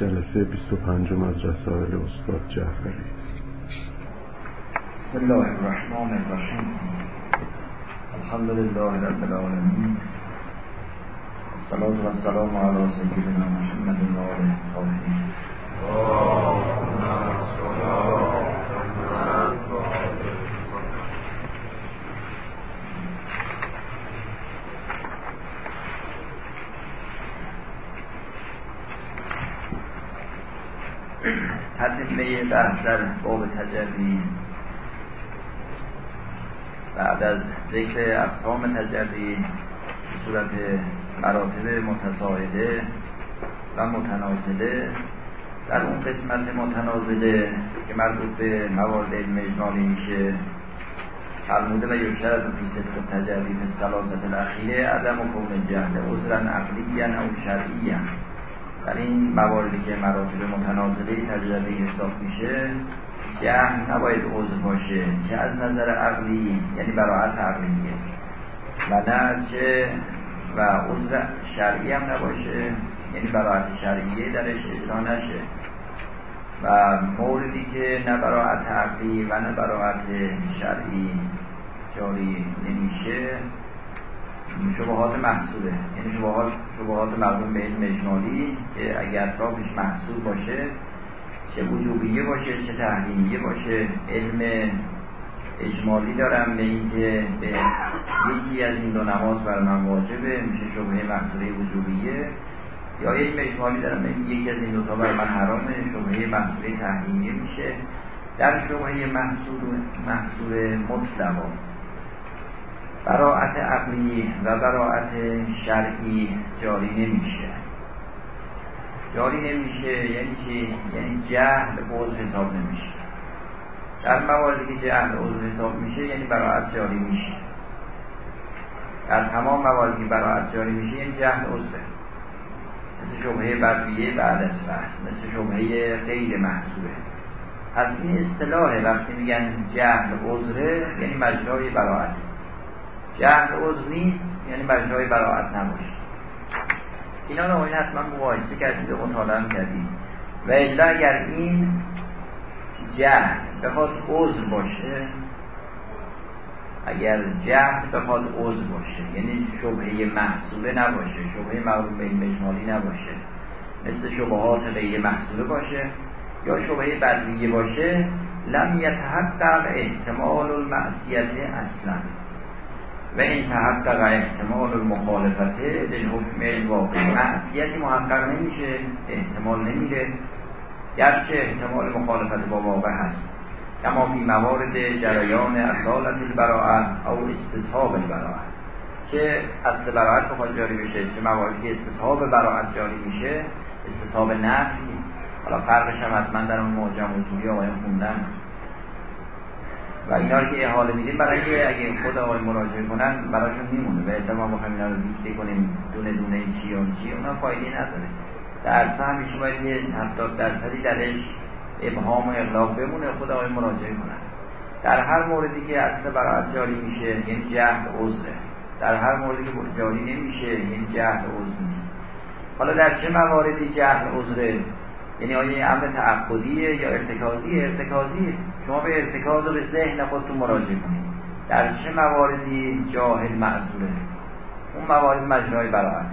جلسه 25 از رسائل استاد جعفری بسم الله الرحمن الرحیم. الحمد لله رب العالمین. الصلاة والسلام على سيدنا محمد وآله الطاهرين تتمه بحث در باب تجربی بعد از ذکر اقسام تجربی به صورت مراتب متساعده و متنازله در اون قسمت متنازله که مربوط به موارد علم اجمالی میشه فرموده و یشترط فی صدق تجربی به سلاست الاخیره عدم و کون جهل عذرا عقلی او شرعی در این مواردی که مراتب متنازله تجربه حساب میشه جهل نباید عضو باشه چه از نظر عقلی یعنی براعت عقلیه. و نه چه و عضو شرعی هم نباشه یعنی براعت شرعیه درش اجرا نشه. و موردی که نه براعت عقلی و نه براعت شرعی جاری نمیشه شبهات محصوله. یعنی شبهات شبهات مربوط به علم اجمالی که اگر اطرافش محصول باشه چه وجوبیه باشه چه تحریمیه باشه. علم اجمالی دارم به اینکه به یکی از این دو نماز بر من واجبه میشه شبهه محصوله وجوبیه. یا علم اجمالی دارم به یکی از این دوتا بر من حرامه شبهه محصوله تحریمیه میشه. در شبهه محصول محصول مطلقا براعت عقلی و براعت شرعی جاری نمیشه. جاری نمیشه یعنی چی؟ یعنی جهل عضو حساب نمیشه. در مواردی که جهل عضو حساب میشه یعنی براعت جاری میشه. در تمام مواردی که براعت جاری میشه یعنی جهل عضوه. مثل شبهه بدویه بعد از بحث مثل شبهه غیر محصوله. از این اصطلاح وقتی میگن جهل عذره یعنی مجرای براعت جهل عضو نیست یعنی مجرای براعت نباشه. اینا رو این حتما مقایسه کردید و مطالعه کردید و الا اگر این جهل بخواد عضو باشه اگر جهل بخواد عضو باشه یعنی شبهه محصوله نباشه شبهه مربوط به مجمالی نباشه مثل شبهات غیر محصوله باشه یا شبهه بدویه باشه لم یتحقق احتمال المعصیت اصلا. و این تحقق احتمال المخالفت للحکم الواقعی معصیتی محقق نمیشه احتمال نمیره. گرچه احتمال مخالفت با واقع هست کما فی موارد جریان اصالت البراعه او استصحاب البراعه که اصل براعت بخواد جاری بشه چه مواردی استصحاب براعت جاری میشه استصحاب نفی. حالا فرقش هم حتما در اون موجم اصولی آقایان خوندن. و اینا رو که احاله میدیم برای که اگه خود آقای مراجعه کنن براشون میمونه. و احتمال ما بخوایم اینا رو دیسته کنیم. دونه دونه چی و چی اونا فایده نداره. در همیشه باید یه هفتاد درصدی درش ابهام و اغلاق بمونه خود آقای مراجعه کنن. در هر موردی که اصل براعت جاری میشه یعنی جهد عذره در هر موردی که جاری نمیشه یعنی جهد عذر نیست. حالا در چه مواردی جهل عذره یعنی آیا امر تعبدیه یا ارتکازی ارتکازیه شما به ارتکاز و به ذهن خودتون مراجعه کنید. در چه مواردی جاهل معذوره؟ اون موارد مجرای براعت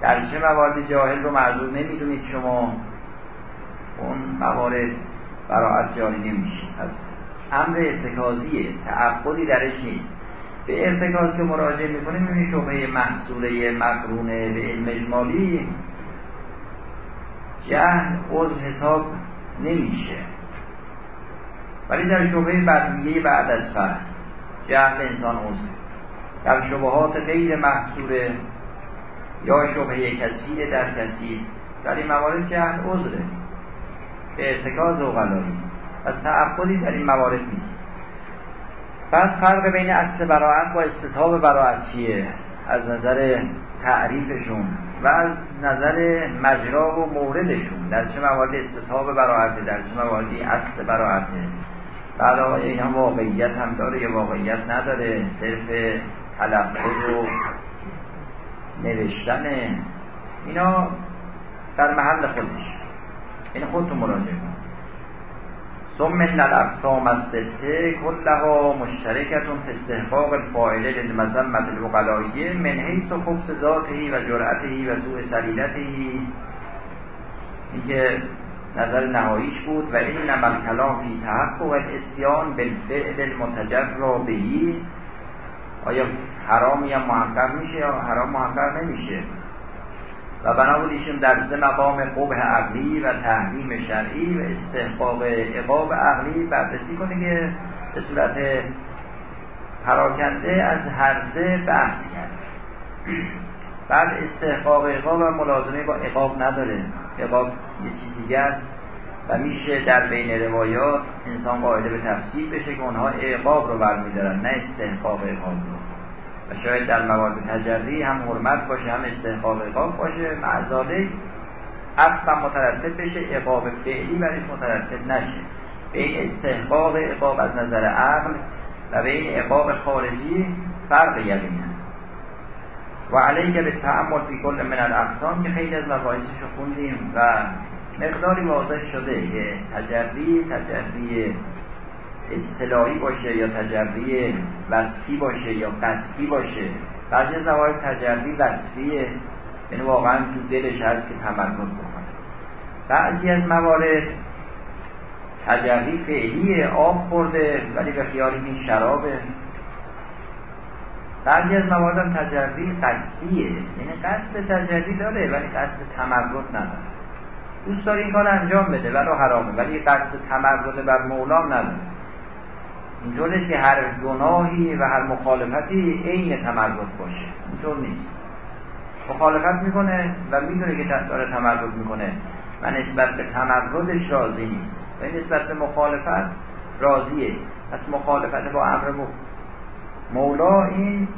در چه مواردی جاهل رو معذور نمی‌دونید شما؟ اون موارد براعت جاری نمیشه. پس امر ارتکازیه تعبدی درش نیست. به ارتکاز که مراجعه می‌کنیم این شبهه محصوله مقرونه به علم اجمالی جهل عضو حساب نمیشه. ولی در شبهه بدویه بعد از فرض جهل انسان عضو در شبهات غیر محصوله یا شبهه کثیر در کثیر در این موارد جهل عذره به ارتکاز اوغلایی از تعبدی در این موارد نیست. بعد فرق بین اصل براعت با استصحاب براعت چیه؟ از نظر تعریفشون و از نظر مجرا و موردشون در چه موارد استصحاب براعته در چه مواردی اصل براعته بعد آقای این هم واقعیت هم داره یا واقعیت نداره؟ صرف تلفظ و نوشتن. اینا در محل خودش. این خودتون مراجعه ثم ان الاقسام السته كلها مشترکه فی استحقاق الفاعله للمذمه العقلائیه من حیث خبث ذاته و جرأته و سوء سلیلته. اینکه نظر نهاییش بود. و این نمل کلام فی تحقق الاسیان بالفعل المتجر بهی آیا حرامی هم محقق میشه یا حرام محقق نمیشه؟ و بنابود ایشون در سه مقام قبه عقلی و تحریم شرعی و استحقاق عقاب عقلی بررسی کنه که به صورت پراکنده از هر سه بحث کرد. بعد استحقاق عقاب و ملازمه با عقاب نداره. عقاب یه چیز دیگه است و میشه در بین روایات انسان قاعده به تفسیر بشه که اونها عقاب رو برمیدارن نه استحقاق عقاب رو. و شاید در موارد تجری هم حرمت باشه هم استحقاق عقاب باشه. معذاله عطفا مترتب بشه عقاب فعلی برش مترتب نشه. بین استحقاق عقاب از نظر عقل و بین عقاب خارجی فرق یقینه. و علیه به تعمل فی کل من الاقسام که خیلی از مباحثش رو خوندیم و مقداری واضح شده که تجری تجری اصطلاحی باشه یا تجری وصفی باشه یا قصفی باشه بعضی از موارد تجری وصفیه. یعنی واقعا تو دلش هست که تمرکز بکنه. بعضی از موارد تجری فعلیه آب خورده ولی به خیال این شرابه. بعضی از موارد هم تجری قصدیه. یعنی قصد تجری داره ولی قصد تمرد نداره. دوست داره این کار انجام بده ولو حرامه. ولی قصد تمرد بر مولام نداره. اینطور که هر گناهی و هر مخالفتی عین تمرد باشه. اینطور نیست. مخالفت می‌کنه و می‌دونه که داره تمرد می‌کنه و نسبت به تمردش راضی نیست. و نسبت به مخالفت راضیه. پس مخالفت با امر مولا این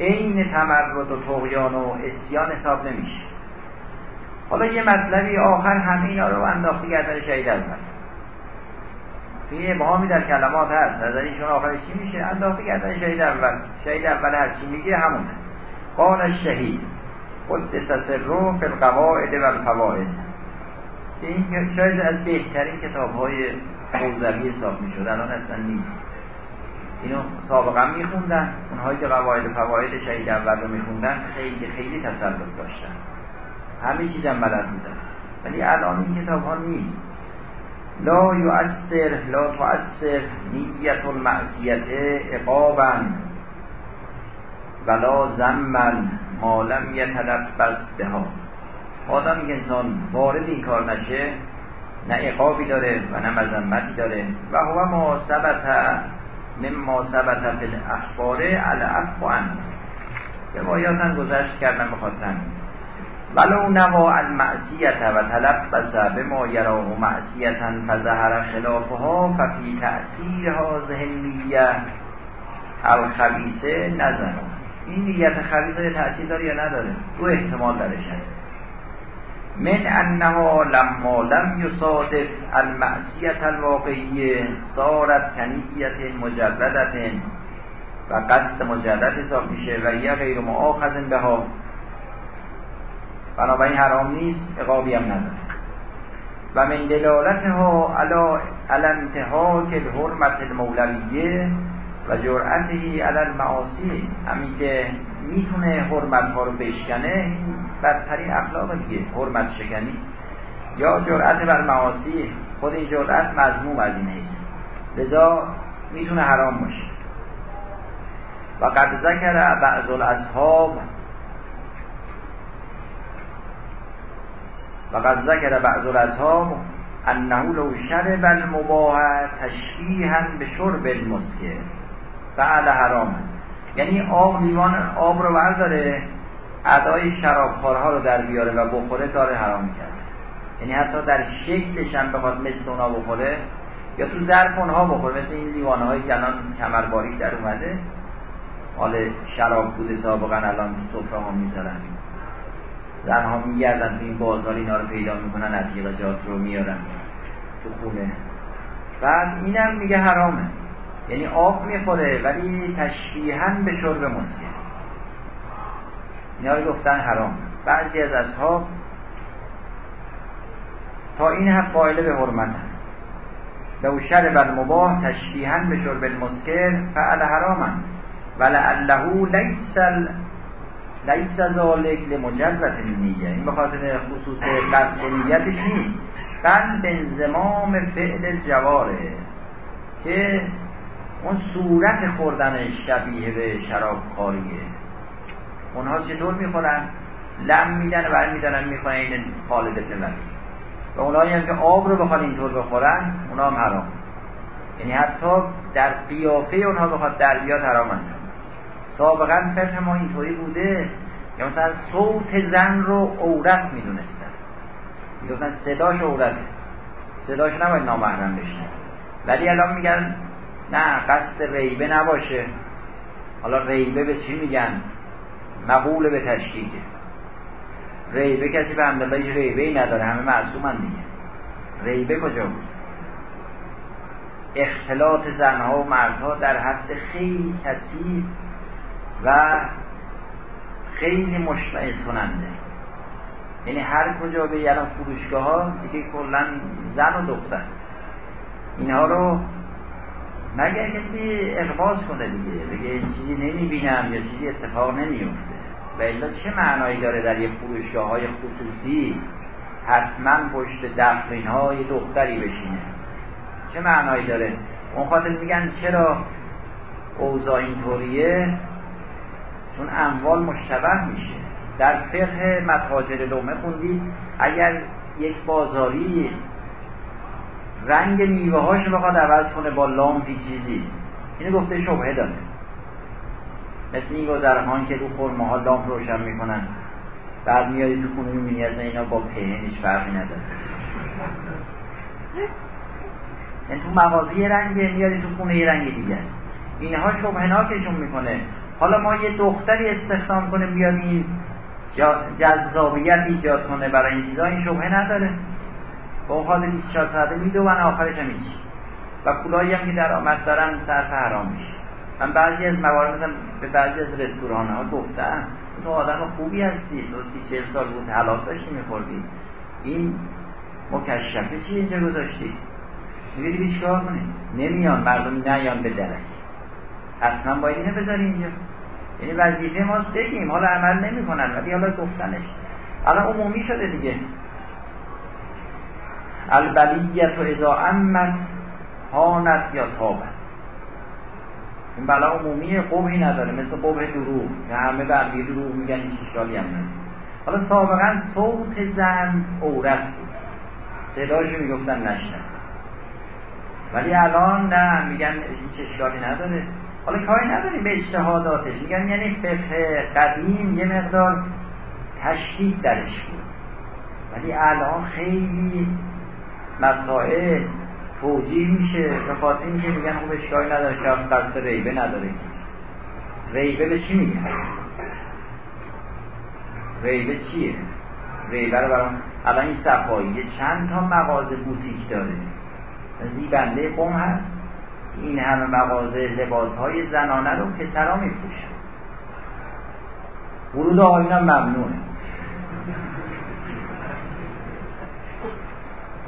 عین تمرد و تغیان و اسیان حساب نمیشه. حالا یه مطلبی آخر همه اینا رو انداختی گردن شهید اول توی ابهامی در کلمات هست. نظر ایشون آخرش چی میشه؟ انداختی گردن شهید اول. شهید اول هر چی میگه همونه. قال شهید قدس رو فی القواعد و الفواعد این شاید از بهترین کتاب های موزوی حساب می‌شد. الان اصلا نیست. اینو سابقا میخوندن. اونهایی که قواعد فواید شهید اول رو میخوندن خیلی خیلی تسلط داشتن. همه چیزم بلد بودن. ولی الان این کتاب ها نیست. لا یؤثر لا تؤثر نیت المعصیت عقابا ولا زمن ما لم یتلبس بها. آدم که انسان وارد این کار نشه نه عقابی داره و نه مذمتی داره. و هو ما ثبت مما ثبت فی الاخبار العفو عن روایات گذشت کردن به خاطر ولو نوا المعصیت و تلبس به ما یراه معصیتا فظهر خلافها ففی تأثیرها ذهنیه. الخبیسه نزن. این نیت خبیسه تأثیر داره یا نداره؟ دو احتمال درش هست. من انها لما لم یصادف المعصیت الواقعیه صارت کنیت مجددت و قصد مجدد حساب میشه و یه غیر به ها بنابراین حرام نیست اقابی هم نداره. و من دلالتها علا الانتها که حرمت المولویه و جرأتی علی المعاصی همین که می‌تونه حرمت ها رو بشکنه بدترین اخلاق دیگه حرمت شکنی. یا جرأت بر معاصی خود این جرأت مضموم از این است لذا می‌تونه حرام باشه. و قد ذکر بعض الاصحاب و ذکر بعض الاصحاب انه لو شرب المباح تشبیها به شرب المسکر فعل حرام. یعنی آب لیوان آب رو برداره ادای شرابخوارها رو در بیاره و بخوره داره حرام کرد. یعنی حتی در شکلش هم بخواد مثل اونا بخوره یا تو ظرف اونها بخوره مثل این لیوانه هایی که الان کمرباری در اومده. حال شراب بوده سابقا الان تو سفره ها می‌ذارن. زن ها میگردن تو این بازار اینا رو پیدا می‌کنن عتیقجات رو میارن تو خونه. بعد اینم میگه حرامه. یعنی آب می‌خوره ولی تشبیها به شرب مسکر اینا رو گفتن حرام. بعضی از اصحاب تا این حد قائل به حرمت لو شرب المباح تشبیها به شرب المسکر فعل حراما. ولعله لیس لیس ذالک لمجرد نیه این به خاطر خصوص قصد نیتش نیست بل به انزمام فعل جواره که اون صورت خوردن شبیه به شراب خاریه اونها چطور می‌خورن؟ لم میدن و میدارن می‌خورن این خالد ابن و اونایی هم که آب رو بخوان اینطور بخورن اونا هم حرام. یعنی حتی در قیافه اونها بخواد در بیاد حرام انجام. سابقا فقه ما اینطوری بوده یا مثلا صوت زن رو عورت می‌دونستن می‌گفتن صداش عورته صداش نباید نامحرم بشنه ولی الان میگن نه قصد ریبه نباشه. حالا ریبه به چی میگن؟ مقوله به تشکیکه. ریبه کسی به همدلله هیچ ریبه ای نداره همه معصومن دیگه. ریبه کجا بود؟ اختلاط زنها و مردها در حد خیلی کسی و خیلی مشمعز کننده. یعنی هر کجا به یعنی فروشگاه ها دیگه کلا زن و دختر. اینها رو مگر کسی اقباز کنه دیگه؟ بگه چیزی نمی‌بینم یا چیزی اتفاق نمیفته و الا چه معنایی داره در یه فروشگاه های خصوصی حتما پشت دفرین های دختری بشینه؟ چه معنایی داره؟ اون خاطر میگن چرا اوضاع اینطوریه؟ چون اموال مشتبه میشه. در فقه متاجر لومه خوندید اگر یک بازاری رنگ میوه هاش بخواد عوض کنه با لامپی چیزی اینو گفته شبهه داره. مثل این گذرهان که رو خورمه ها لامپ روشن می‌کنن. بعد میادی تو خونه می‌بینی اصلا اینا با پهن هیچ فرقی نداره. این تو مغازه رنگه میادی تو خونه یه رنگ دیگه است. اینها شبهناکشون می‌کنه. حالا ما یه دختری استخدام کنه بیاد این جذابیت ایجاد کنه برای این چیزا این شبهه نداره. با حال 24 ساعته میدون آخرش هم هیچ و پولایی هم که درآمد دارن صرف حرام میشه. من بعضی از موارد مثلا به بعضی از رستوران ها گفتم تو آدم خوبی هستی تو سی چهل سال بود حلال داشتی میخوردی. این مکشفه چی اینجا گذاشتی؟ میگه دیگه چیکار کنی نمیان مردم نیان به درک. حتما باید اینه بذاری اینجا. یعنی وظیفه ماست بگیم حالا عمل نمی‌کنن ولی حالا گفتنش. الان عمومی شده دیگه. البلیت و ازا امت هانت یا تابت. این بلا عمومی قبحی نداره مثل قبح دروغ. که همه به عمیه دروغ میگن این اشکالی هم حالا سابقا صوت زن عورت بود. صداشو می‌گفتن نشنن ولی الان نه میگن هیچ اشکالی نداره. حالا کاری نداریم به اجتهاداتش. میگن یعنی فقه قدیم یه مقدار تشدید درش بود. ولی الان خیلی مسائل توجیه میشه. به خاطر اینکه میگن خوب اشکالی نداره شخص قصد ریبه نداره. ریبه به چی میگن؟ ریبه چیه؟ ریبه رو برام الان این صفایی چند تا مغازه بوتیک داره. زیبنده قوم هست. این همه مغازه لباس های زنانه رو پسرا میفروشن ورود آینا ممنوعه.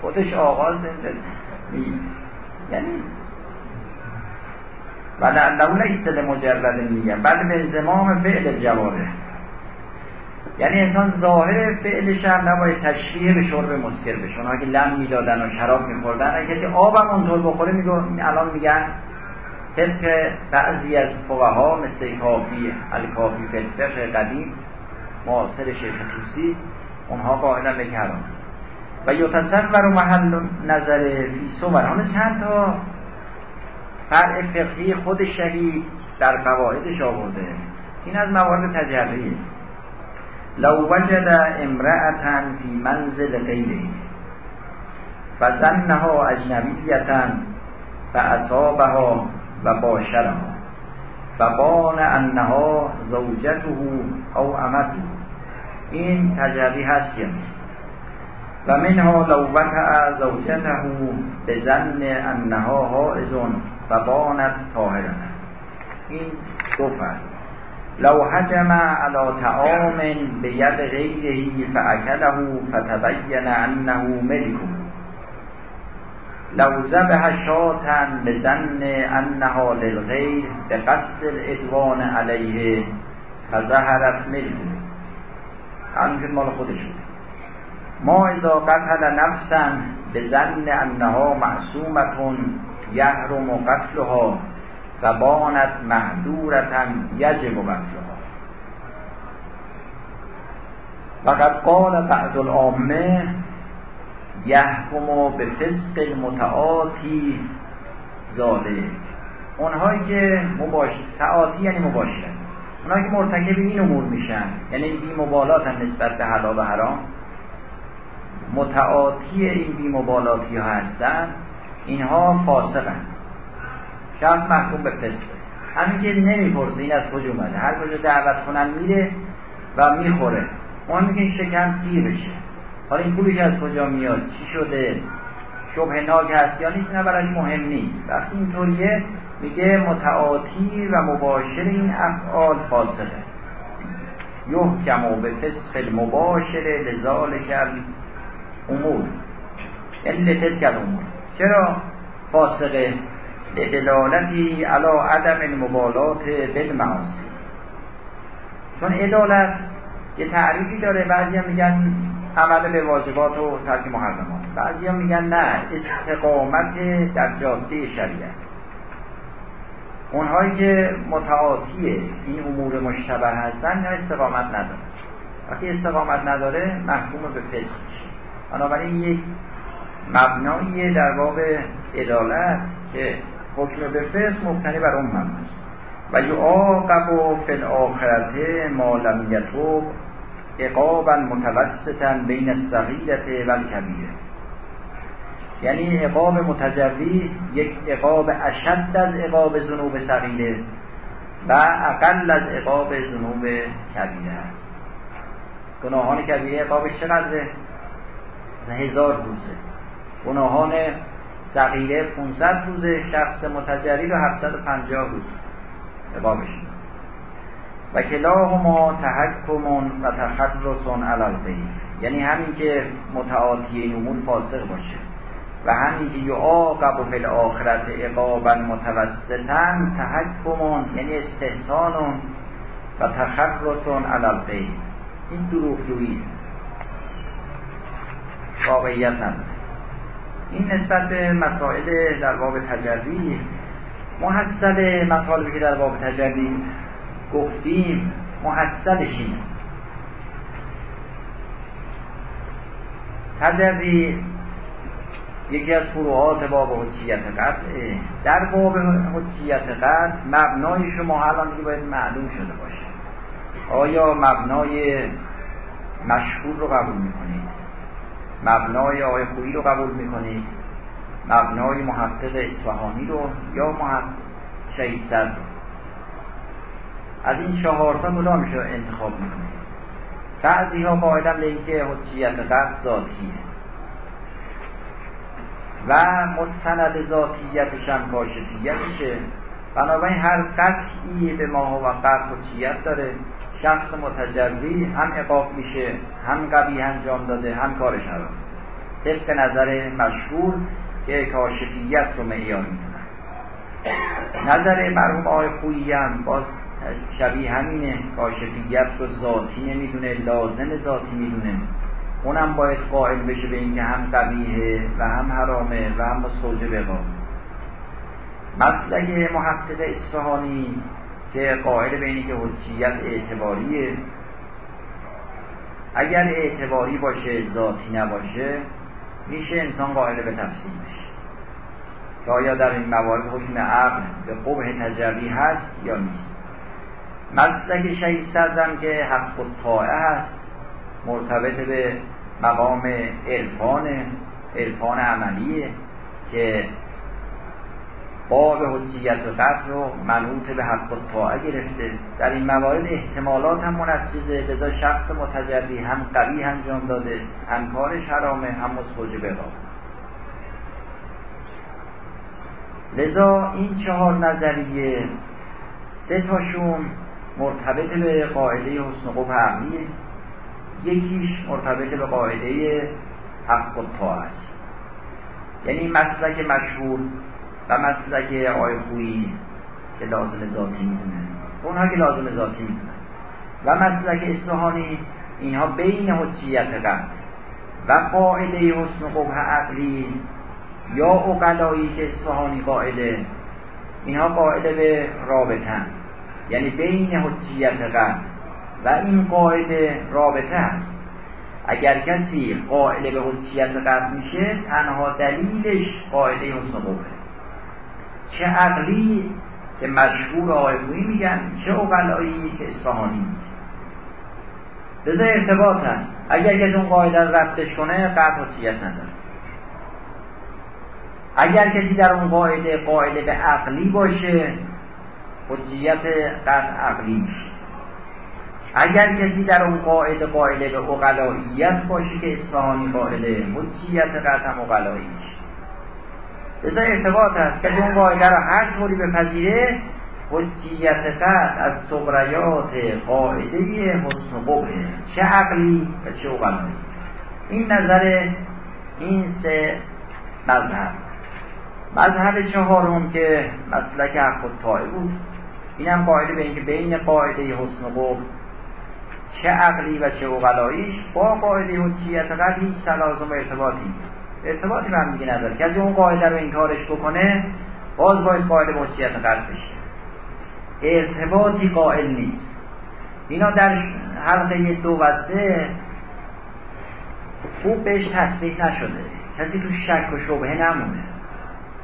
خودش آغاز یعنی و لعله لیس لمجرد میگم. بعد به انزمام فعل جواره یعنی انسان ظاهر فعلش هم نباید تشریح به شرب مسکر بشه. اونها که لم می‌دادن و شراب میخوردن اگه کسی آبم اونطور بخوره میگو الان میگن طبق بعضی از فقها مثل کافی الکافی فلفق قدیم معاصر شیخ توسی اونها قائلا به کرام و یتصور محل نظر فی صور. حالا چند تا فرع فقهی خود شهید در قواعدش آورده. این از موارد تجربیه لو وجد امرأة فی منزل غیره فزنها اجنبیتا فاصابها و باشرها فبان انها زوجته او امته. این تجربی هست یا و منها لو وقع زوجته به زن انها حائز و بانت طاهرا این دو فرد. لو حجم على طعام به ید غیره فاکله فتبین انه ملک لو ذبح شاتا لزن انها للغیر به قصد الادوان علیه فظهرت ملک همون مال خودش بود ما اذا قتل نفسا به زن انها معصومتون یحرم قتلها. فبانت محدورتا یجب قتلها وقد قال بعض العامه یحکم به فسق المتعاتی ذالک اونهایی که مباش تعاتی یعنی مباشر. اونهایی که مرتکب این امور میشن یعنی بی مبالات نسبت به حلال و حرام متعاتی این بی مبالاتی ها هستن اینها فاسقن. شخص محکوم به فسق همین که نمی‌پرسه این از کجا اومده؟ هر کجا دعوت کنن میره و می‌خوره. اون میگه شکم سیر بشه. حالا این پولش از کجا میاد؟ چی شده؟ شبه ناک هست یا نیست؟ نه براش مهم نیست. وقتی اینطوریه میگه متعاطی و مباشر این افعال فاسقه یحکم و به فسق المباشر لذالک امور یعنی لتلک امور چرا؟ فاسقه لدلالتی علا عدم المبالات بالمعاصی. چون عدالت یه تعریفی داره بعضی هم میگن عمل به واجبات و ترک محرمات. بعضی هم میگن نه استقامت در جاده شریعت. اونهایی که متعاطی این امور مشتبه هستن نه استقامت نداره وقتی استقامت نداره محکوم به فسق میشه. بنابراین یک مبنایی در باب عدالت که حکم به فسق مبتنی بر اون مبنا است. و یعاقب فی الاخرت ما لم اقابا متوسطا بین الصغیرة و الکبیره یعنی عقاب متجری یک عقاب اشد از عقاب ذنوب صغیره و اقل از عقاب ذنوب کبیره است. گناهان کبیره عقابش چقدره؟ هزار روزه. گناهان صغیره 500 روزه شخص متجری رو 750 روز عقابش و کلاهما تحکمون و تخرصون علی یعنی همین که متعاطی این امور فاسق باشه. و همین که یعاقب فی الاخرت عقابا متوسطا تحکمون یعنی استحسانون و تخرصون علی این دروغجویی. واقعیت نداره. این نسبت به مسائل در باب تجری محصل مطالبی که در باب تجری گفتیم محصلش اینه. تجری یکی از فروعات باب حجیت قطعه در باب حجیت قطع مبنای شما الان دیگه باید معلوم شده باشه. آیا مبنای مشهور رو قبول می‌کنید؟ مبنای آقای خویی رو قبول می‌کنید مبنای محقق اصفهانی رو یا محقق رو؟ از این چهارتا کدام میشه انتخاب می‌کنید بعضی ها قاعدم به اینکه حجیت قطع ذاتیه. و مستند ذاتیتش هم کاشفیتشه. بنابراین هر قطعی به ما و قطع حجیت داره. شخص متجلی هم عقاب میشه هم قوی انجام داده هم کارش حرام. طبق نظر مشهور که کاشفیت رو معیار می‌کنن نظر مرحوم آقای خویی هم باز شبیه همینه کاشفیت رو ذاتی نمی‌دونه لازم ذاتی می‌دونه. اونم باید قائل بشه به اینکه هم قبیهه و هم حرامه و هم مستوجب عقاب مسلک محقق اصفهانی که قائل به که حجیت اعتباریه. اگر اعتباری باشه ذاتی نباشه میشه انسان قائل به تفسیر بشه. که آیا در این موارد حکم عقل به قبه تجربی هست یا نیست؟ مسلک شهید صدرم که حق و هست مرتبط به مقام عرفان عرفان عملیه که باب حجیت و قدر رو منوط به حق و طاعه گرفته. در این موارد احتمالات هم منجزه لذا شخص متجری هم قوی انجام داده هم کارش حرامه هم مستوجب عقاب لذا این چهار نظریه سه تاشون مرتبط به قاعده حسن قبح عقلیه یکیش مرتبط به قاعده حق و است. یعنی مسلک مشهور و مسلک آی خویی که لازم ذاتی می‌دونه. اونها که لازم ذاتی می‌دونن و مسلک اصفهانی اینها بین حجیت قطع و قاعده حسن قبح عقلی یا اقلایی که اصفهانی قاعده اینها قاعده به رابطن یعنی بین حجیت قطع و این قاعده رابطه است. اگر کسی قائل به حجیت قطع میشه تنها دلیلش قاعده حسن قبه چه عقلی که مشهور آقای میگن چه اقلایی که اصفهانی لذا ارتباط هست. اگر کسی اون قاعده رو رفتش کنه قطع حجیت نداره. اگر کسی در اون قاعده قائل به عقلی باشه حجیت قطع عقلی میشه. اگر کسی در اون قاعده قائل به اقلاییت باشه که اصفهانی قائله حجیت هم اقلایی میشه. لذا ارتباط هست. که اون قاعده رو هر طوری بپذیره حجیت قطع از صبریات قاعده حسن قبه چه عقلی و چه اقلایی این نظر این سه مذهب. مذهب چهارم که مسلک حق و بود. این هم قاعده به اینکه بین قاعده حسن قبه چه عقلی و چه اقلاییش با قاعده حجیت قطع هیچ تلازم ارتباطی نیست. ارتباطی به هم دیگه نداره. کسی اون قاعده رو انکارش بکنه باز باید قاعده حجیت قطع بشه. ارتباطی قائل نیست. اینا در حلقه دو و سه خوب بهش تصریح نشده. کسی تو شک و شبهه نمونه.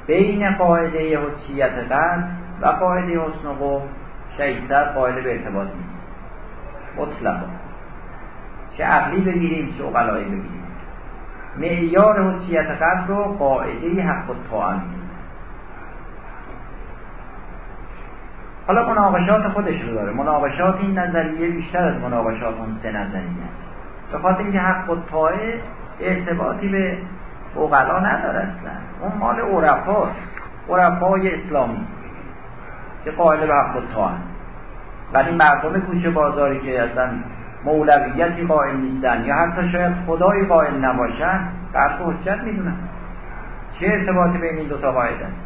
بین قاعده حجیت قطع و قاعده حسن و شیصد قائل به ارتباط نیست. مطلقا. چه عقلی بگیریم چه اقلایی بگیریم. معیار حجیت قطع رو قاعده حق و طاعن حالا مناقشات خودش رو داره. مناقشات این نظریه بیشتر از مناقشات اون سه نظریه است. به خاطر اینکه حق و طاعه ارتباطی به اقلا نداره اون مال عرفاست عرفای اسلامی که قائل به حق و طاعه ولی مردم کوچه بازاری که اصلا مولویتی قائل نیستن یا حتی شاید خدای قائل نباشن قرد و حجت می‌دونن. چه ارتباطی بین این دوتا قاعده است؟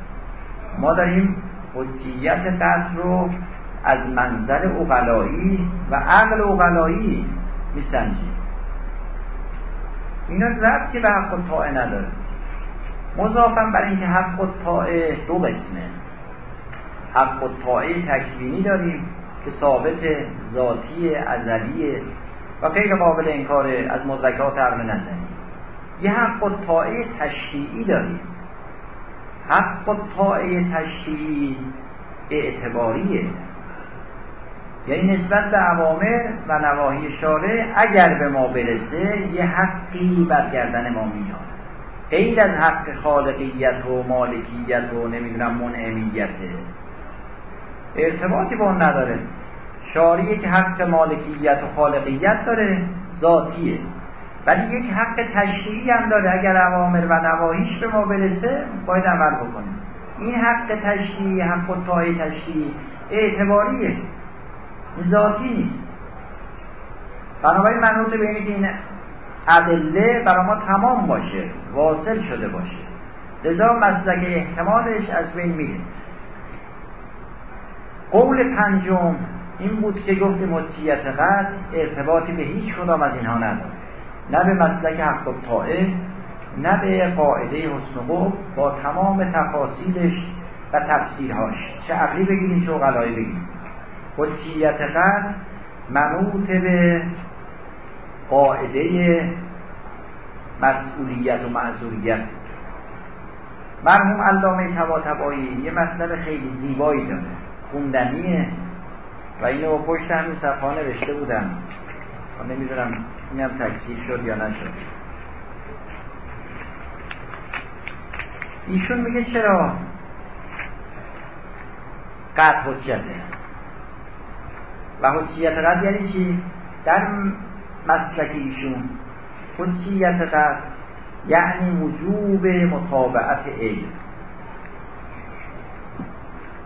ما داریم حجیت قطع رو از منظر اقلایی و عقل اقلایی میسنجیم. اینا ربطی به حق و طاعه نداره. مضافم بر اینکه حق و طاعه دو قسمه. حق و طاعه تکوینی داریم. که ثابت ذاتی ازلیه و غیر قابل انکار از مدرکات عقل نزنی. یه حق طاعه تشریعی داریم. حق طاعه تشریعی اعتباریه. یعنی نسبت به عوامر و نواهی شارع اگر به ما برسه یه حقی برگردن ما میاد. غیر از حق خالقیت و مالکیت و نمی‌دونم منعمیته ارتباطی با اون نداره. شاریه که حق مالکیت و خالقیت داره ذاتیه. ولی یک حق تشریعی هم داره. اگر عوامر و نواهیش به ما برسه باید عمل بکنیم. این حق تشریعی و تای تشریعی اعتباریه. ذاتی نیست. بنابراین منوط به اینه که این ادله برای ما تمام باشه. واصل شده باشه. لذا مسلک احتمالش از بین میره. قول پنجم این بود که گفت مجیت قد ارتباطی به هیچ کدام از اینها نداره نه به مسلک حق و طائه نه به قاعده حسن با تمام تفاصیلش و تفسیرهاش. چه عقلی بگیریم چه اقلایی بگیریم. حجیت قد منوط به قاعده مسئولیت و معذوریت مرحوم علامه تبایی یه مطلب خیلی زیبایی داره. خوندنیه و اینو پشت همین صفحه نوشته بودم. نمی‌دونم اینم تکثیر شد یا نشد. ایشون میگه چرا قطع حجته و حجیت قطع یعنی چی؟ در مسلک ایشون. حجیت قطع یعنی وجوب مطابعت علم.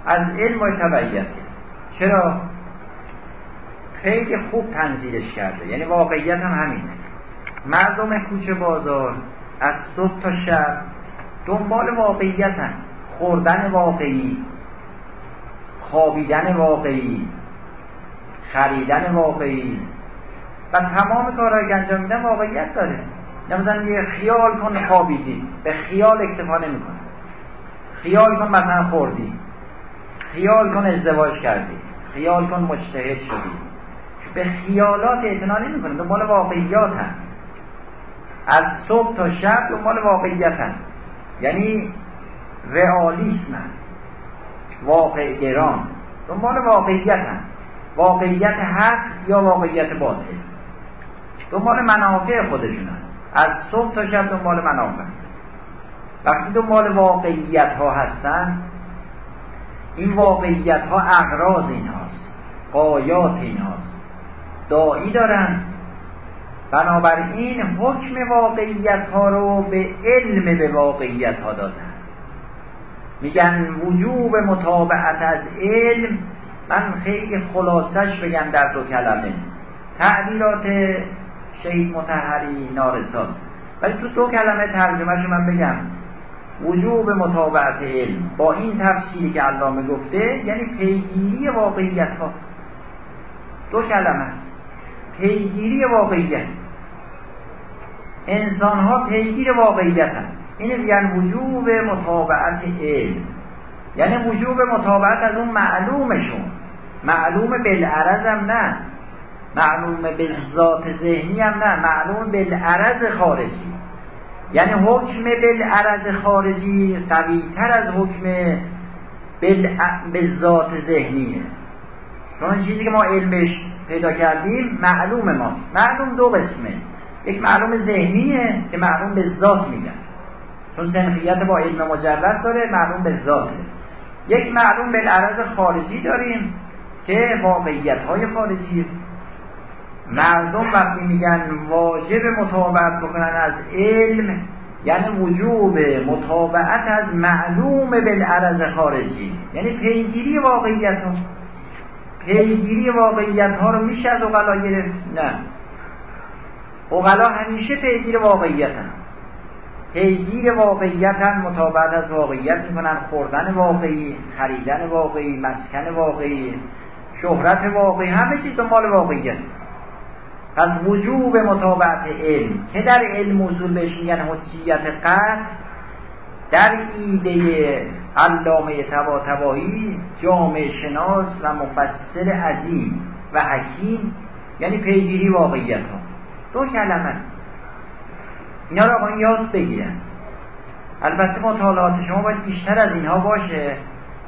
از علم و تبعیت. چرا؟ خیلی خوب تنظیرش کرده. یعنی واقعیت هم همینه. مردم کوچه بازار از صبح تا شب دنبال واقعیتن. خوردن واقعی خوابیدن واقعی خریدن واقعی. و تمام کارهایی که انجام میدن واقعیت داره. مثلا یه خیال کن خوابیدی. به خیال اکتفا نمی‌کنه خیال کن مثلا خوردی. خیال کن ازدواج کردی. خیال کن مجتهد شدی. به خیالات اعتنا نمی‌کنه. دنبال واقعیات هم. از صبح تا شب دنبال واقعیت هم. یعنی رئالیسم واقع گران دنبال واقعیت هم. واقعیت حق یا واقعیت باطل. دنبال منافع خودشون از صبح تا شب دنبال منافع. وقتی دنبال واقعیت ها هستن این واقعیت ها اغراض این هاست قایات این هاست دایی دارن. بنابراین حکم واقعیت ها رو به علم به واقعیت ها دادن. میگن وجوب مطابعت از علم من خیلی خلاصش بگم در دو کلمه. تعبیرات شهید متحری نارساست ولی تو دو کلمه ترجمهش من بگم. وجوب مطابعت علم. با این تفسیری که علامه گفته یعنی پیگیری واقعیت ها دو کلمه است. پیگیری واقعیت. انسان ها پیگیر واقعیت هست این یعنی وجوب مطابعت علم. یعنی وجوب مطابعت از اون معلومشون. معلوم بالعرض هم نه. معلوم به ذات ذهنی هم نه. معلوم بالعرض خارجی. یعنی حکم بالعرض خارجی قوی تر از حکم به ذات ذهنیه چون چیزی که ما علمش پیدا کردیم معلوم ماست. معلوم دو قسمه. یک معلوم ذهنیه که معلوم به ذات میگن. چون سنخیت با علم مجرد داره معلوم به ذاته. یک معلوم بالعرض خارجی داریم که واقعیت های خارجی. مردم وقتی میگن واجب مطابقت بکنن از علم یعنی وجوب مطابقت از معلوم بالعرض خارجی. یعنی پیگیری واقعیت ها پیگیری واقعیت ها رو میشه از اقلا گرفت؟ نه. اقلا همیشه پیگیر واقعیت هم پیگیر واقعیت هم مطابقت از واقعیت می‌کنن. خوردن واقعی خریدن واقعی مسکن واقعی شهرت واقعی همه چیز دنبال واقعیت. پس وجوب مطابقت علم. که در علم اصول بهش میگن حجیت قطع در ایده علامه تبا تبایی جامعه شناس و مفسر عظیم و حکیم یعنی پیگیری واقعیت ها دو کلمه است. اینا رو آقایان یاد بگیرن. البته مطالعات شما باید بیشتر از اینها باشه.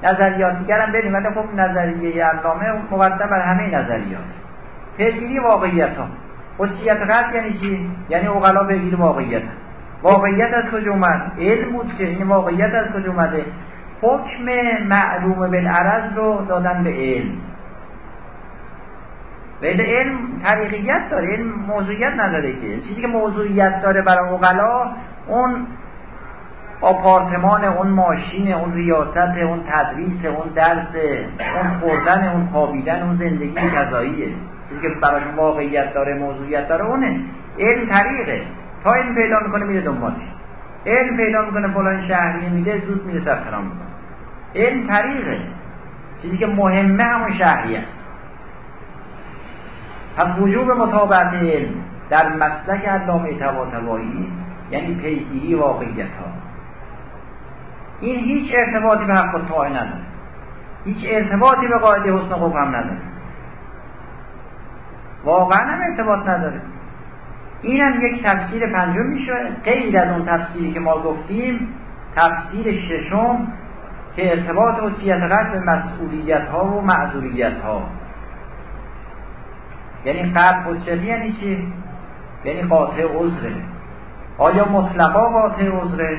نظریات دیگر هم بریم ولی خب نظریه علامه مقدم بر همه نظریات. پیگیری واقعیت ها حجیت قطع یعنی چی؟ یعنی اقلا پیگیری واقعیت واقعیت از کجا اومد؟ علم بود که این واقعیت از کجا اومده؟ حکم معلوم بالعرض رو دادن به علم ولی علم طریقیت داره علم موضوعیت نداره که چیزی که موضوعیت داره برای اقلا اون آپارتمان اون ماشین اون ریاست اون تدریس اون درس اون خوردن اون خوابیدن اون زندگی کذاییه چیزی که برای واقعیت داره موضوعیت داره اونه. علم طریقه. تا علم پیدا می‌کنه میره دنبالش. علم پیدا می‌کنه فلان شهری میده زود میره ثبت می‌کنه. علم طریقه. چیزی که مهمه همون شهری است. پس وجوب مطابقت علم در مسلک علامه طباطبایی یعنی پیگیری واقعیت ها این هیچ ارتباطی به حق و نداره. هیچ ارتباطی به قاعده حسن خوب هم نداره. واقعا هم ارتباط نداره. این هم یک تفسیر پنجم میشه. غیر از اون تفسیری که ما گفتیم تفسیر ششم که ارتباط حجیت قلب به مسئولیت ها و معذوریت ها یعنی قلب حجتی یعنی چی؟ یعنی قاطع عذره آیا مطلقا قاطع عذره؟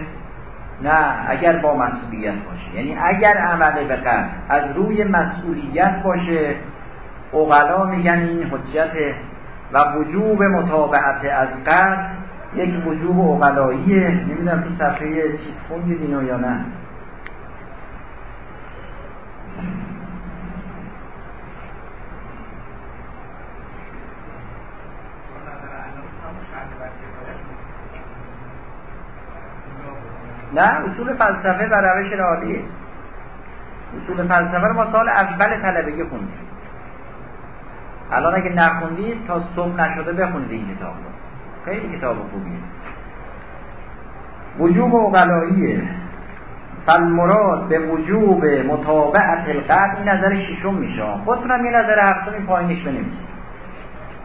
نه اگر با مسئولیت باشه. یعنی اگر عمل به قلب از روی مسئولیت باشه اقلا میگن این حجت و وجوب مطابعت از قلب یک وجوب اقلاییه نمی‌دونم تو صفحه چیز خوندید اینو یا نه. نه اصول فلسفه و روش رئالی است اصول فلسفه رو ما سال اول طلبگی خوندیم. الان اگه نخوندید تا صبح نشده بخونید این کتاب رو. خیلی کتاب خوبیه. وجوب اقلاییه فالمراد به وجوب متابعت القلب این نظر ششم میشه. خودتونم یه نظر هفتمی پایینش بنویسید.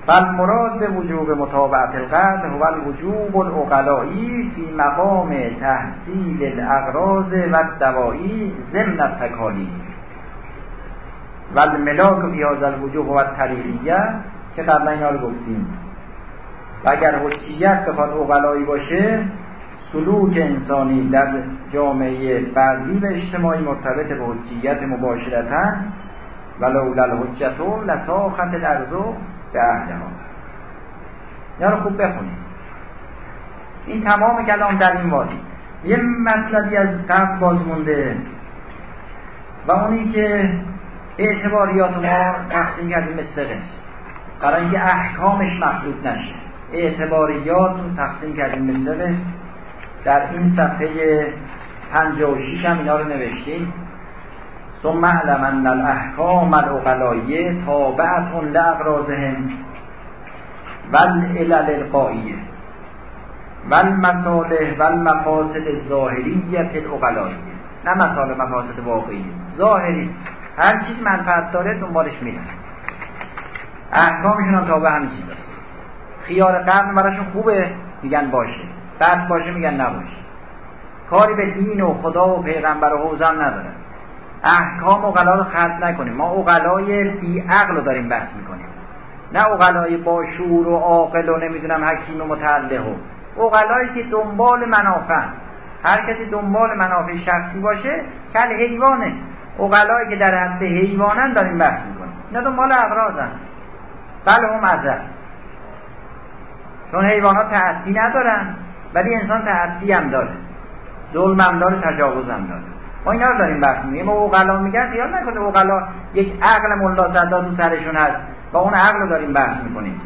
فالمراد به وجوب متابعت القلب هو الوجوب الاقلایی فی مقام تحصیل الاغراض و الدوایی ضمن التکالیف. و الملاک فی الوجوب و طریقیه که قبلا اینا رو گفتیم. و اگر حجیت بخواد اقلایی باشه سلوک انسانی در جامعه فردی و اجتماعی مرتبط به حجیت مباشرتا ولولا الحجت لساخت الارض به اهلها. اینا رو خوب بخونید این تمام کلام در این وادی یه مطلبی از قبل باز مونده. و اونی که اعتباریات ما تقسیم کردیم مثل قسم برای اینکه احکامش مخلوط نشه. اعتباریات تقسیم کردیم مثل در این صفحه 56 هم اینا رو نوشتیم. ثم اعلم ان الاحکام الاقلایه تابعت لاغراضهم والعلل القائیه. والمصالح والمفاسد الظاهریت الاقلایه نه مصالح مفاسد واقعی. ظاهری. هر چیز منفعت داره دنبالش میره احکامشون هم تابع همین چیز هست خیار قرن براشون خوبه میگن باشه. بد باشه میگن نباشه. کاری به دین و خدا و پیغمبر و حوزم نداره. احکام اقلا رو خلط نکنیم. ما اقلای بی عقل رو داریم بحث می‌کنیم. نه اقلای با شور و عاقل و نمی‌دونم حکیم و متعله و. اقلایی که دنبال منافع هر کسی دنبال منافع شخصی باشه کل حیوانه. اقلایی که در حد حیوانن داریم بحث می‌کنیم. نه دنبال اغراضن. بله هم ازل چون حیوانات تعدی ندارن ولی انسان تعدی هم داره. ظلم هم داره تجاوز هم داره. ما اینا رو داریم بحث میگیم اوغلا میگن خیال نکنه اوغلا یک عقل ملا زدا تو سرشون هست و اون عقل رو داریم بحث می‌کنیم.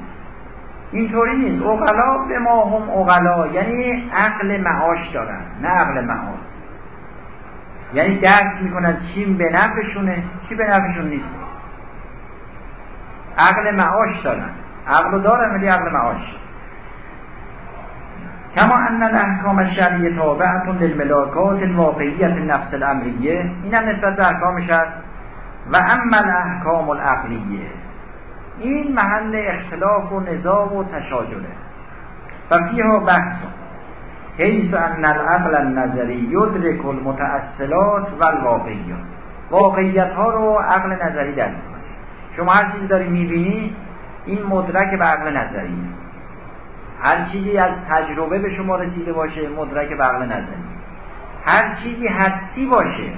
اینطوری نیست. اوغلا به ما هم اوغلا یعنی عقل معاش دارن نه عقل معاش. یعنی درک می‌کنن چی به نفعشونه چی به نفعشون نیست. عقل معاش دارن. عقل دارن ولی عقل معاش. کما ان الاحکام الشرعیه تابعت للملاکات الواقعیت نفس الامریه. این هم نسبت به احکامش هست. و اما الاحکام العقلیه. این محل اختلاف و نزاع و تشاجره. و فیها بحث. حیث ان العقل النظری یدرک المتأصلات و الواقعیات. واقعیت ها رو عقل نظری در شما هر چیزی داری می‌بینی این مدرک به عقل نظریه هر چیزی از تجربه به شما رسیده باشه مدرک بغل نظری. هر چیزی حدسی باشه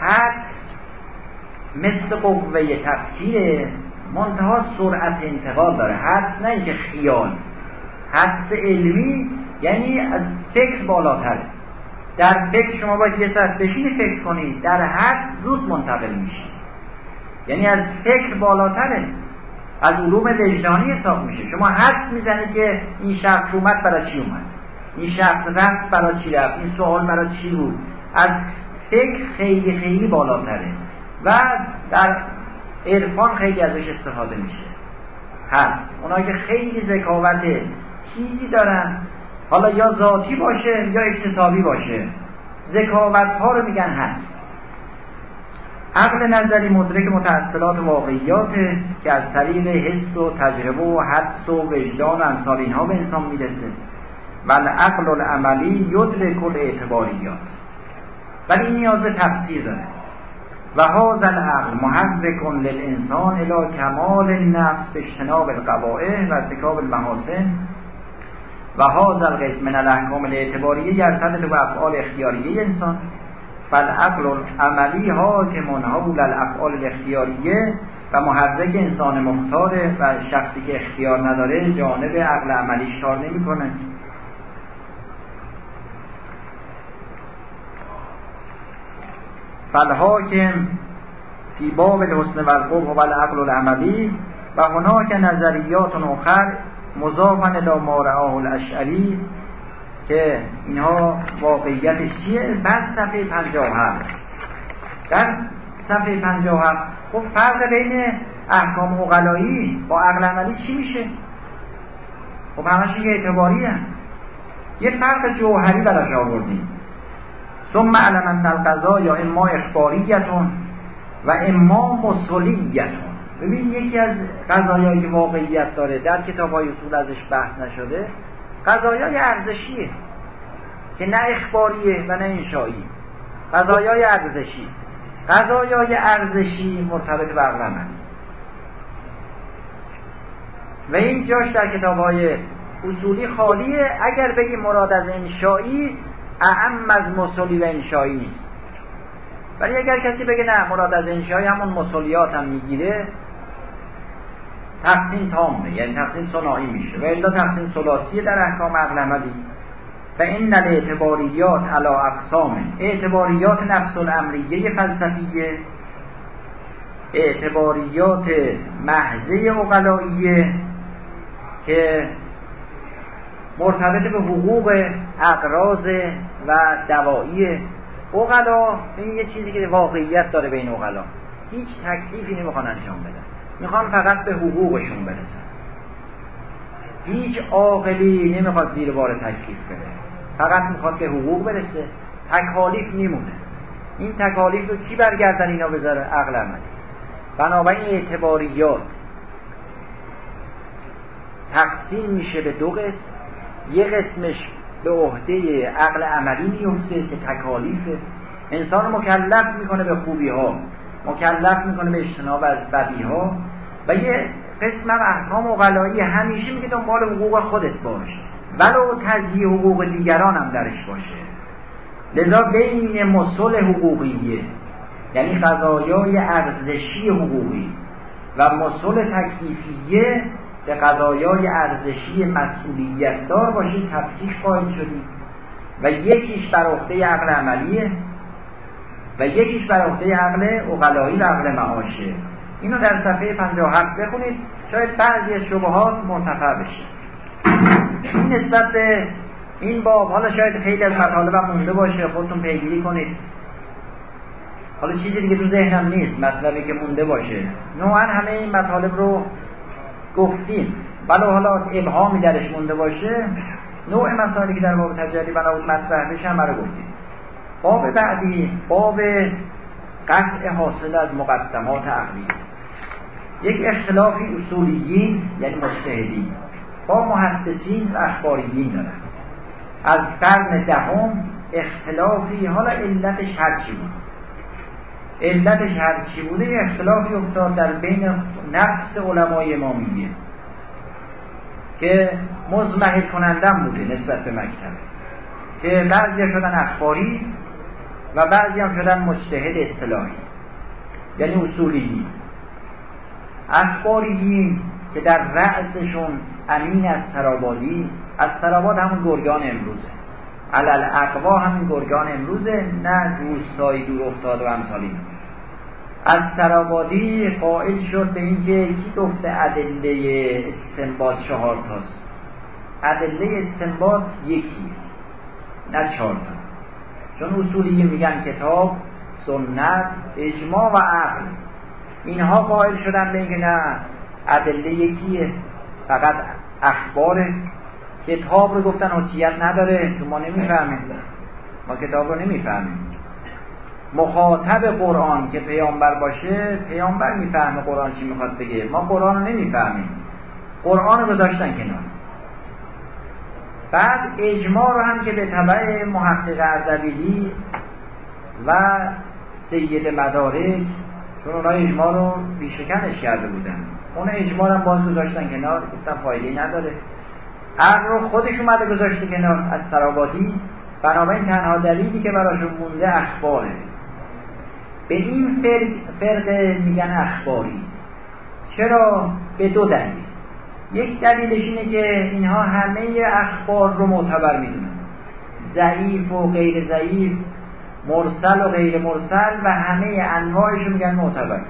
حد مثل قوه تفکیره منتها سرعت انتقال داره. حد نه اینکه خیال. حدس علمی یعنی از فکر بالاتره. در فکر شما باید یه ساعت بشینی فکر کنید در حد زود منتقل میشی. یعنی از فکر بالاتره. از علوم وجدانی حساب میشه. شما حد می‌زنید که این شخص اومد برای چی اومد؟ این شخص رفت برای چی رفت؟ این سوال برای چی بود؟ از فکر خیلی خیلی بالاتره. و در عرفان خیلی ازش استفاده میشه. هست اونا که خیلی ذکاوت چیزی دارن حالا یا ذاتی باشه یا اکتسابی باشه. ذکاوت ها رو میگن هست. عقل نظری مدرک متأصلات واقعیات که از طریق حس و تجربه و حدس و وجدان و امثال اینها به انسان می‌رسه. و عقل العملی یدرک اعتباریات ولی این نیاز تفسیر داره. و هذا العقل محرک للانسان الى کمال النفس به اجتناب القبائه و ارتکاب المحاسن و هذا القسم من الاحکام الاعتباریه یرتبط به افعال اختیاریه انسان. فالعقل عملی حاکم حول الافعال الاختیاریه و محرک انسان مختاره و شخصی که اختیار نداره جانب عقل عملیش کار نمی‌کنه. فالحاکم فی باب الحسن و القبح و العقل العملی و هناک نظریات اخر مضافا الى ما رآه الاشعری که اینها واقعیتش چیه؟ بعد صفحه 57 در صفحه 57 خب فرق بین احکام اقلایی با عقل عملی چی میشه؟ خب همش یه اعتباری هم. یه فرق جوهری براش آوردیم. ثم علم ان القضا یا اما اخباریتون و اما مسئولیتون ببین یکی از قضایایی که واقعیت داره در کتاب های اصول ازش بحث نشده قضایای ارزشیه که نه اخباریه و نه انشایی. قضایای ارزشی. قضایای ارزشی مرتبط به و این جاش در کتاب های اصولی خالیه. اگر بگی مراد از انشایی اعم از مسلی و انشایی نیست. ولی اگر کسی بگه نه مراد از انشایی همون مسلیات هم می‌گیره تقسیم تامه یعنی تقسیم صناعی میشه. و الا تقسیم سلاسیه در احکام عقل عملی. و این اعتباریات علا اقسامه اعتباریات نفس الامریه فلسفیه. اعتباریات محضه اقلائیه که مرتبط به حقوق اقراض و دوایی اقلا. این یه چیزی که واقعیت داره بین اقلا. هیچ تکلیفی نمی‌خوان انجام بدن. می‌خوان فقط به حقوقشون برسن. هیچ عاقلی نمی‌خواد زیر بار تکلیف بده. فقط می‌خواد به حقوق برسه. تکالیف میمونه. این تکالیف رو کی برگردن اینا بذاره؟ عقل عملی. بنابراین اعتباریات. تقسیم میشه به دو قسم. یه قسمش به عهده عقل عملی میفته که تکالیفه. انسان مکلف می‌کنه به خوبی ها مکلف می‌کنه به اجتناب از بدی ها و یه قسم احکام اقلایی همیشه میگه دنبال حقوق خودت باش. ولو تضییع حقوق دیگران هم درش باشه. لذا بین مسل حقوقیه یعنی قضایای ارزشی حقوقی و مسل تکلیفیه به قضایای ارزشی مسئولیت دار باشید تفکیک قائل شدید و یکیش بر عهده عقل عملیه. و یکیش بر عهده عقل اقلایی و عقل معاشه. اینو در صفحه 57 بخونید شاید بعضی از شبهات مرتفع بشه. این نسبت به این باب حالا شاید خیلی از مطالبم مونده باشه خودتون پیگیری کنید. حالا چیزی دیگه تو ذهنم نیست مطلبی که مونده باشه. نوعا همه این مطالب رو گفتیم. ولو حالا ابهامی درش مونده باشه نوع مسائلی که در باب تجلی بنا بود مطرح بشه هم رو گفتیم. باب بعدی باب قطع حاصل از مقدمات عقلی. یک اختلافی اصولیین یعنی مجتهدین با محدثین و اخباریین دارن. از قرن دهم اختلافی حالا علتش هرچی بود. علتش هرچی بوده اختلافی افتاد در بین نفس علمای امامیه. که مزمحل کنندم بوده نسبت به مکتب. که بعضی شدن اخباری و بعضی هم شدن مجتهد اصطلاحی یعنی اصولیی اخباریین که در رأسشون امین از ترابادی از تراباد همون گرگان امروزه. علل اقوا همین گرگان امروزه نه روستایی دور افتاد و امثالی از ترابادی قائل شد به اینکه کی گفته ادله استنباط چهار تاست. ادله استنباط یکی نه چهار تا. چون اصولی میگن کتاب سنت اجماع و عقل. اینها قائل شدن به اینکه نه ادله یکیه فقط اخبار کتاب رو گفتن حجیت نداره. تو ما نمی‌فهمیم. ما کتاب رو نمی‌فهمیم. مخاطب قرآن که پیامبر باشه پیامبر می‌فهمه قرآن چی می‌خواد بگه. ما قرآن رو نمی‌فهمیم. قرآن رو گذاشتن کنار. بعد اجماع رو هم که به طبع محقق اردبیلی و سید مدارک چون اونا اجماع رو بیشکنش کرده بودن. اون اجماع هم باز گذاشتن کنار گفتن فایده نداره. عقل رو خودش اومده گذاشته کنار از ترابادی بنابراین تنها دلیلی که براشون مونده اخباره. به این فرق, میگن اخباری. چرا؟ به دو دلیل. یک دلیلش اینه که اینها همه اخبار رو معتبر می‌دونن. ضعیف و غیر ضعیف مرسل و غیر مرسل و همه انواعش رو میگن معتبر.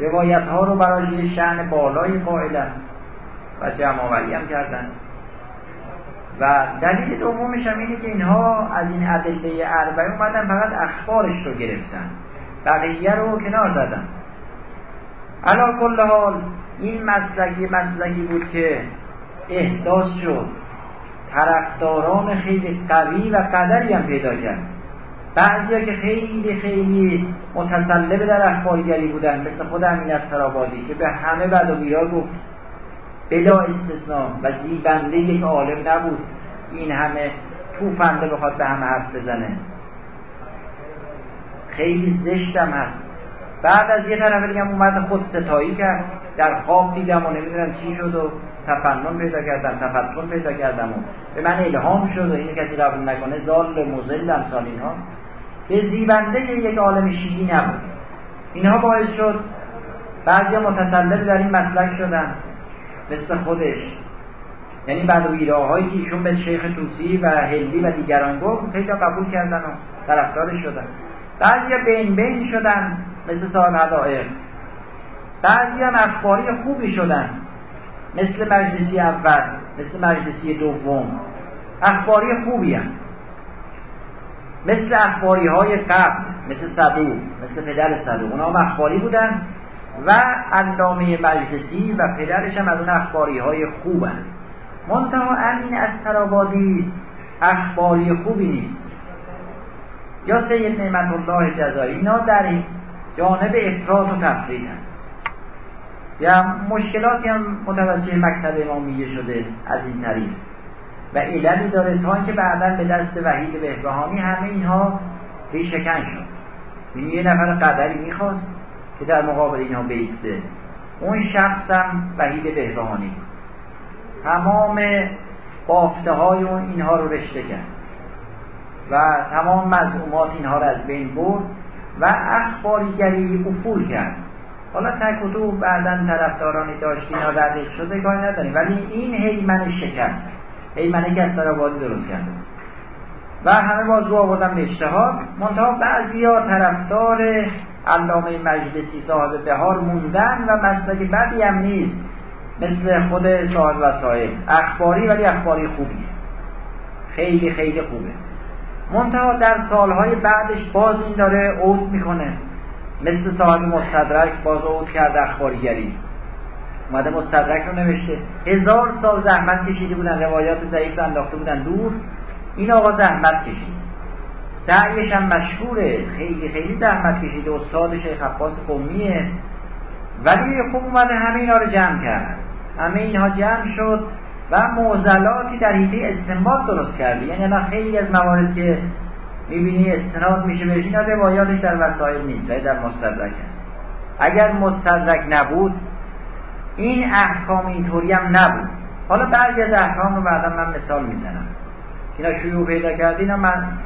روایت ها رو برای یه شعن بالای قائلن و جمع هم کردن. و دلیل دومش هم اینه که اینها از این ادله اربعه اومدن فقط اخبارش رو گرفتن. بقیه رو کنار زدن. علا کل حال این مسلکی مسلکی بود که احداث شد. طرفداران خیلی قوی و قدری هم پیدا کرد. بعضی که خیلی خیلی متسلب در اخبارگری بودن مثل خود امین از ترابادی که به همه بدوی ها گفت بلا استثناء و زیبنده یک عالم نبود. این همه توفنده بخواد به همه حرف بزنه. خیلی زشتم هست. بعد از یه طرف دیگه اومد خود ستایی کرد. در خواب دیدم و نمی‌دونم چی شد و تفنن پیدا کردم تفتن پیدا کردم و به من الهام شد و اینو کسی قبول نکنه زال مزل امثال اینها. که زیبنده یک عالم شیعی نبود. اینها باعث شد بعضی متسلل در این مسلک شدن مثل خودش. یعنی بعد هایی که ایشون به شیخ توسی و هلوی و دیگران گفت خیلی قبول کردن و طرفدار شدن. بعضی بین بین شدن مثل صاحب هدائق بعضی هم اخباری خوبی شدن. مثل مجلسی اول مثل مجلسی دوم. اخباری خوبی هم. مثل اخباری های قبل مثل صدوق مثل پدر صدوق. اونا هم اخباری بودن و علامه مجلسی و پدرش هم از اون اخباری های خوبن منتها امین از ترابادی اخباری خوبی نیست. یا سید نعمت الله جزایی. اینا در جانب افراد و تفرید یا مشکلاتی هم متوجه مکتب امامیه شده از این طریق. و عللی داره تا اینکه بعدا به دست وحید بهبهانی همه اینها ریشکن شد. یعنی یه نفر قدری می‌خواست که در مقابل اینها بیسته. اون شخص هم وحید بهبهانی تمام بافته های اون اینها رو رشته کرد. و تمام مزعومات اینها رو از بین برد و اخباریگری افول کرد. حالا تک و دو بعدا طرفدارانی داشت اینا ردیق شده کاری نداریم. ولی این هیمن شکست. هیمنه که از سرابادی درست کرده و همه باز رو آوردن به اشتهاد منتها بعضی ها طرفدار علامه مجلسی صاحب بهار موندن و مسلک بدی هم نیست. مثل خود صاحب وسائل اخباری ولی اخباری خوبی. خیلی خیلی خوبه. منتها در سالهای بعدش باز این داره عود می‌کنه. مثل صاحب مستدرک باز عود کرده اخباریگری اومده مستدرک رو نوشته. هزار سال زحمت کشیده بودن روایات ضعیف رو انداخته بودن دور. این آقا زحمت کشید. سعیش هم مشهوره. خیلی خیلی زحمت کشیده. استاد شیخ عباس قومیه. ولی خوب اومده همه اینا رو جمع کرد. همه اینها جمع شد و معضلاتی در حیطه استنباط درست کرده. یعنی خیلی از موارد که می‌بینی استناد میشه بهش. اینا روایاتش در وسایل نیست در مستدرک. است اگر مستدرک نبود این احکام اینطوری هم نبود. حالا بعضی از احکام رو بعدا من مثال می‌زنم. اینا شیوع پیدا کرده اینا من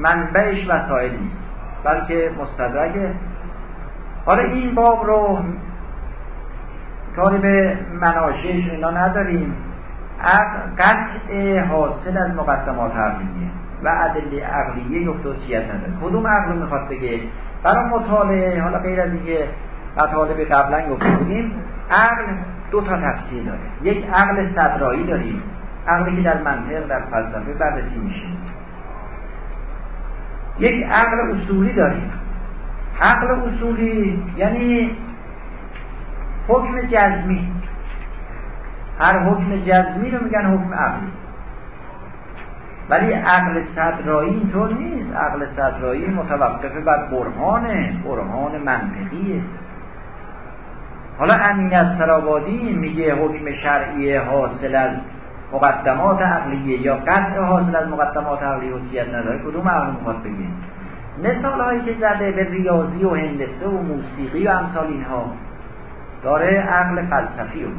منبعش وسایل نیست بلکه مستدرکه. حالا این باب رو کاری به مناشش اینا نداریم. قطع حاصل از مقدمات عقلیه و عدل عقلیه گفت چیت نداره. کدوم عقل می‌خواد بگه؟ برای مطالعه. حالا غیر از اینکه مطالب قبلا گفته بودیم عقل دو تا تفسیر داره. یک عقل صدرایی داریم. عقلی که در منطق در فلسفه بررسی میشه. یک عقل اصولی داریم. عقل اصولی یعنی حکم جزمی. هر حکم جزمی رو میگن حکم عقلی. ولی عقل صدرایی اینطور نیست. عقل صدرایی متوقفه بر برهانه. برهان منطقیه. حالا امین از سرابادی میگه حکم شرعی حاصل از مقدمات عقلیه یا قطع حاصل از مقدمات عقلی حجیت نداره. کدوم عقل می‌خواد بگه؟ مثال هایی که زده به ریاضی و هندسه و موسیقی و امثال اینها. داره عقل فلسفی رو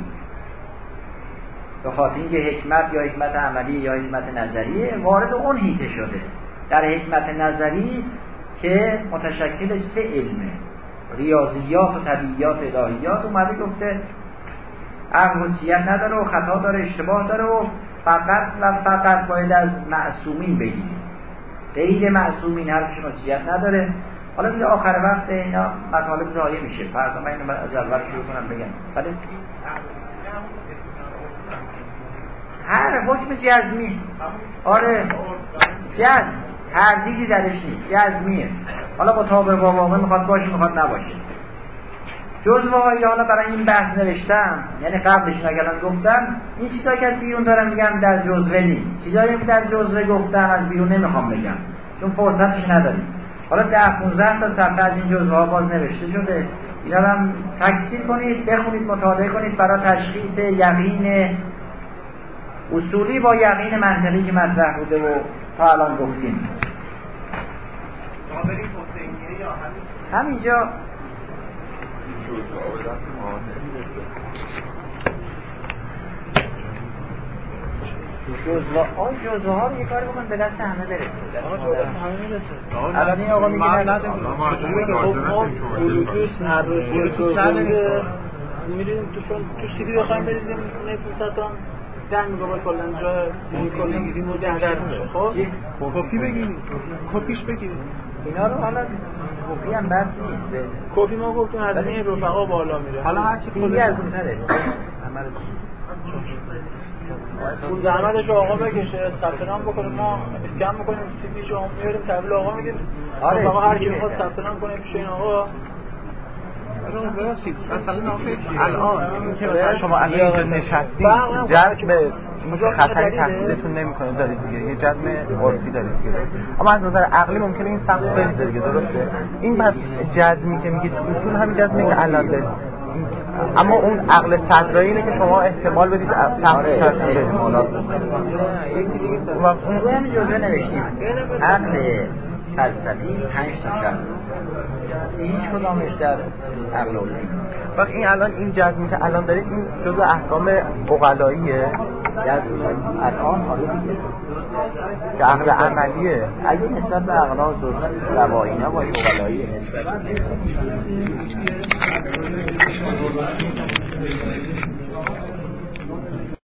به خاطر اینکه حکمت یا حکمت عملی یا حکمت نظریه وارد اون هیته شده. در حکمت نظری که متشکل سه علمه ریاضیات و طبیعیات الهیات اومده گفته عقل حجیت نداره و خطا داره اشتباه داره و فقط و فقط باید از معصومین بگیریم. غیر معصومین حرفشون نداره. حالا دیگه آخر وقت اینا مطالب ضایع میشه. فردا من اینو از اول شروع کنم بگم. بله؟ هر حکم جزمی. آره. جزم تردیدی درش نیست. جزمیه. حالا با تابع واقع می‌خواد باشه می‌خواد نباشه. جزوه هایی حالا برای این بحث نوشتم یعنی قبلش نگرم گفتم این چیزا که از بیرون دارم میگم در جزوه نیست. چیزایی که در جزوه گفتم از بیرون نمی‌خوام بگم چون فرصتش نداریم. حالا ده 15 تا صفحه از این جزوه ها باز نوشته شده. اینا هم تکثیر کنید بخونید مطالعه کنید برای تشخیص یقین اصولی با یقین منطقی که مطرح بوده و تا الان گفتیم. همینجا. جزوه ها جزوه ها رو یه کاری بکن به دست همه برسه الان این آقا میگه بلوتوس نداره بلوتوس نداره میریم تو چون تو سی دی بخوایم بریزیم نه 500 تا 10 مگابایت کلا جا کلا می‌گیریم و 10 در خب؟ کپی بگیریم کپیش بگیریم اینا رو حالا کپی هم بد نیست. کپی ما گفتیم هزینه رفقا بالا میره. حالا هر چی خودی از اون نره پول زحمتش آقا بکشه. ثبت نام بکنه ما اسکن می‌کنیم. سیدی شما میاریم تحویل آقا میدیم آره آقا هر کی می‌خواد ثبت نام کنه پیش این آقا. الان اینکه مثلا شما الان اینجا نشستی جذب خطری تحصیلتون نمی‌کنه دارید دیگه یه جذب عرفی دارید دیگه اما از نظر عقلی ممکنه این سقف بریزه دیگه درسته؟ این بعد جذمی که میگید اصول همین جذمی که الان دارید اما اون عقل صدرایی اینه که شما احتمال بدید سقف آره احتمالات اون جزء نوشتیم. عقل فلسفی پنج تا شرط هیچ کدامش در عقل وقت این الان این جزمی که الان دارید این جزء احکام اقلاییه. جزم الان حالا دیگه که عقل عملیه. اگه نسبت به اقناع روایینا باشه اقلایی نسبت